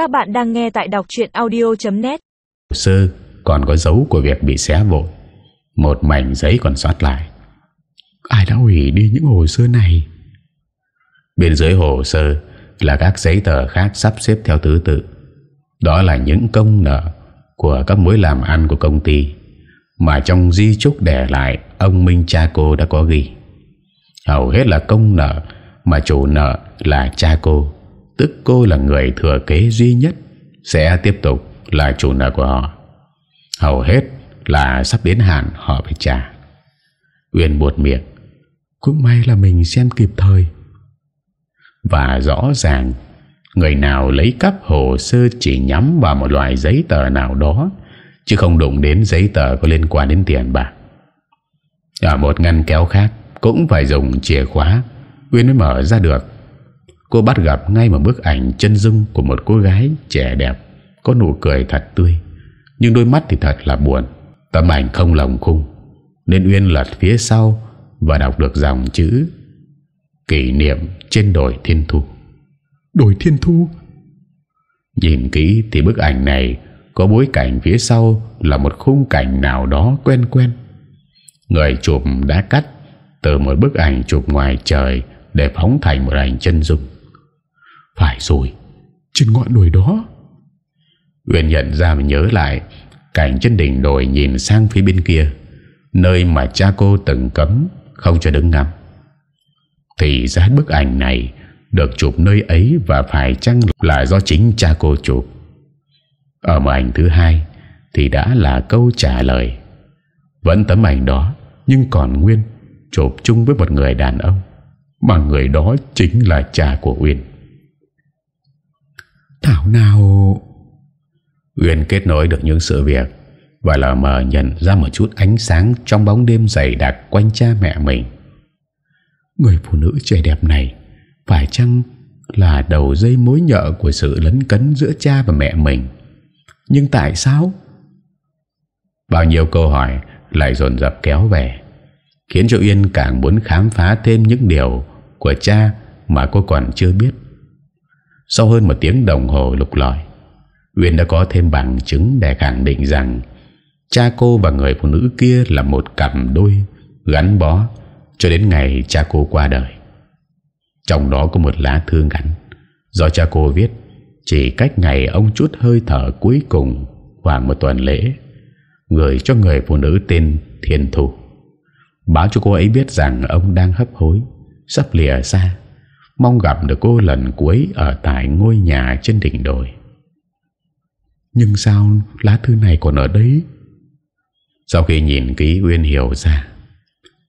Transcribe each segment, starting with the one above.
Các bạn đang nghe tại đọc chuyện audio.net Hồ sơ còn có dấu của việc bị xé vội. Một mảnh giấy còn sót lại. Ai đã hủy đi những hồ sơ này? Bên dưới hồ sơ là các giấy tờ khác sắp xếp theo thứ tự. Đó là những công nợ của các mối làm ăn của công ty, Mà trong di chúc để lại, ông Minh cha cô đã có ghi. Hầu hết là công nợ, mà chủ nợ là cha cô. Tức cô là người thừa kế duy nhất, Sẽ tiếp tục là chủ nợ của họ. Hầu hết là sắp đến hạn họ phải trả. Uyên buột miệng, Cũng may là mình xem kịp thời. Và rõ ràng, Người nào lấy cắp hồ sơ chỉ nhắm vào một loại giấy tờ nào đó, Chứ không đụng đến giấy tờ có liên quan đến tiền bạc. Ở một ngăn kéo khác Cũng phải dùng chìa khóa. Uyên mới mở ra được. Cô bắt gặp ngay một bức ảnh chân dung Của một cô gái trẻ đẹp Có nụ cười thật tươi. Nhưng đôi mắt thì thật là buồn Tấm ảnh không lồng khung Nên Uyên lật phía sau Và đọc được dòng chữ Kỷ niệm trên đồi thiên thu. Đồi thiên thu? Nhìn kỹ thì bức ảnh này Có bối cảnh phía sau Là một khung cảnh nào đó quen quen. Người chụp đã cắt Từ một bức ảnh chụp ngoài trời Để phóng thành một ảnh chân dung Phải rồi. Trên ngọn đồi đó. Uyên nhận ra và nhớ lại Cảnh trên đỉnh đồi nhìn sang phía bên kia Nơi mà cha cô từng cấm Không cho đứng ngắm. Thì ra bức ảnh này Được chụp nơi ấy Và phải chăng là do chính cha cô chụp? Ở một ảnh thứ hai Thì đã là câu trả lời. Vẫn tấm ảnh đó Nhưng còn nguyên Chụp chung với một người đàn ông. Mà người đó chính là cha của Uyên Thảo nào? Uyên kết nối được những sự việc Và lờ mờ nhận ra một chút ánh sáng Trong bóng đêm dày đặc quanh cha mẹ mình. Người phụ nữ trẻ đẹp này Phải chăng là đầu dây mối nhợ Của sự lấn cấn giữa cha và mẹ mình? Nhưng tại sao? Bao nhiêu câu hỏi Lại dồn dập kéo về Khiến cho Uyên càng muốn khám phá thêm những điều Của cha Mà cô còn chưa biết sau hơn một tiếng đồng hồ lục lọi Uyên đã có thêm bằng chứng để khẳng định rằng cha cô và người phụ nữ kia là một cặp đôi gắn bó cho đến ngày cha cô qua đời. Trong đó có một lá thư ngắn do cha cô viết chỉ cách ngày ông chút hơi thở cuối cùng khoảng một tuần lễ gửi cho người phụ nữ tên Thiên Thu. Báo cho cô ấy biết rằng ông đang hấp hối, sắp lìa xa, mong gặp được cô lần cuối ở tại ngôi nhà trên đỉnh đồi. Nhưng sao lá thư này còn ở đấy? Sau khi nhìn kỹ Uyên hiểu ra,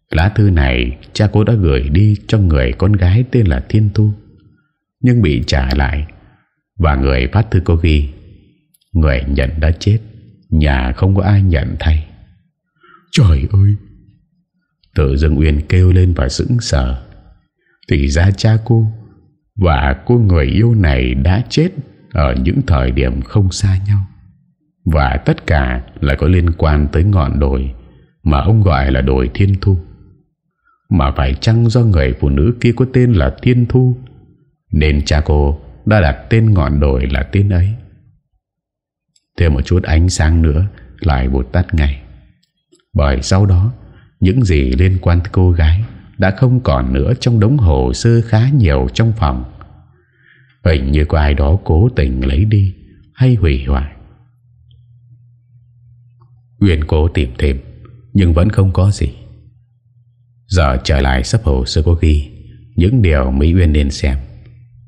Lá thư này cha cô đã gửi đi cho người con gái tên là Thiên Thu, Nhưng bị trả lại Và người phát thư có ghi, Người nhận đã chết, Nhà không có ai nhận thay. Trời ơi! Tự dưng Uyên kêu lên và sững sờ. Thì ra cha cô Và cô người yêu này đã chết ở những thời điểm không xa nhau và tất cả lại có liên quan tới ngọn đồi mà ông gọi là đồi Thiên Thu. Mà phải chăng do người phụ nữ kia có tên là Thiên Thu, nên cha cô đã đặt tên ngọn đồi là tên ấy. Thêm một chút ánh sáng nữa, lại vụt tắt ngay. Bởi sau đó, những gì liên quan tới cô gái đã không còn nữa trong đống hồ sơ khá nhiều trong phòng. Hình như có ai đó cố tình lấy đi Hay hủy hoại. Uyên cố tìm thêm, Nhưng vẫn không có gì. Giờ trở lại sắp hồ sơ có ghi Những điều Mỹ Uyên nên xem.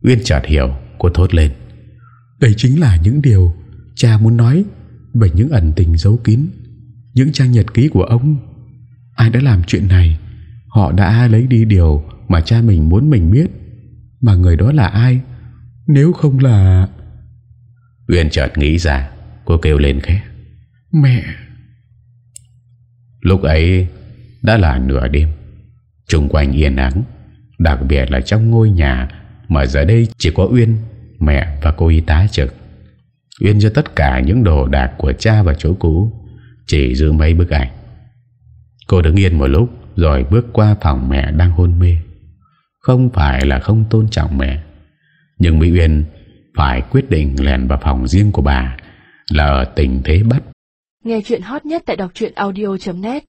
Uyên chợt hiểu, Cô thốt lên. Đây chính là những điều Cha muốn nói Về những ẩn tình giấu kín, Những trang nhật ký của ông. Ai đã làm chuyện này? Họ đã lấy đi điều mà cha mình muốn mình biết. Mà người đó là ai? Nếu không là Uyên chợt nghĩ ra Cô kêu lên khẽ. Mẹ. Lúc ấy đã là nửa đêm. Trung quanh yên ắng Đặc biệt là trong ngôi nhà Mà giờ đây chỉ có Uyên Mẹ và cô y tá trực. Uyên cho tất cả những đồ đạc của cha và chỗ cũ Chỉ giữ mấy bức ảnh. Cô đứng yên một lúc rồi bước qua phòng mẹ đang hôn mê Không phải là không tôn trọng mẹ, nhưng Mỹ Uyên phải quyết định lèn vào phòng riêng của bà là ở tình thế bắt. Nghe chuyện hot nhất tại đọc audio.net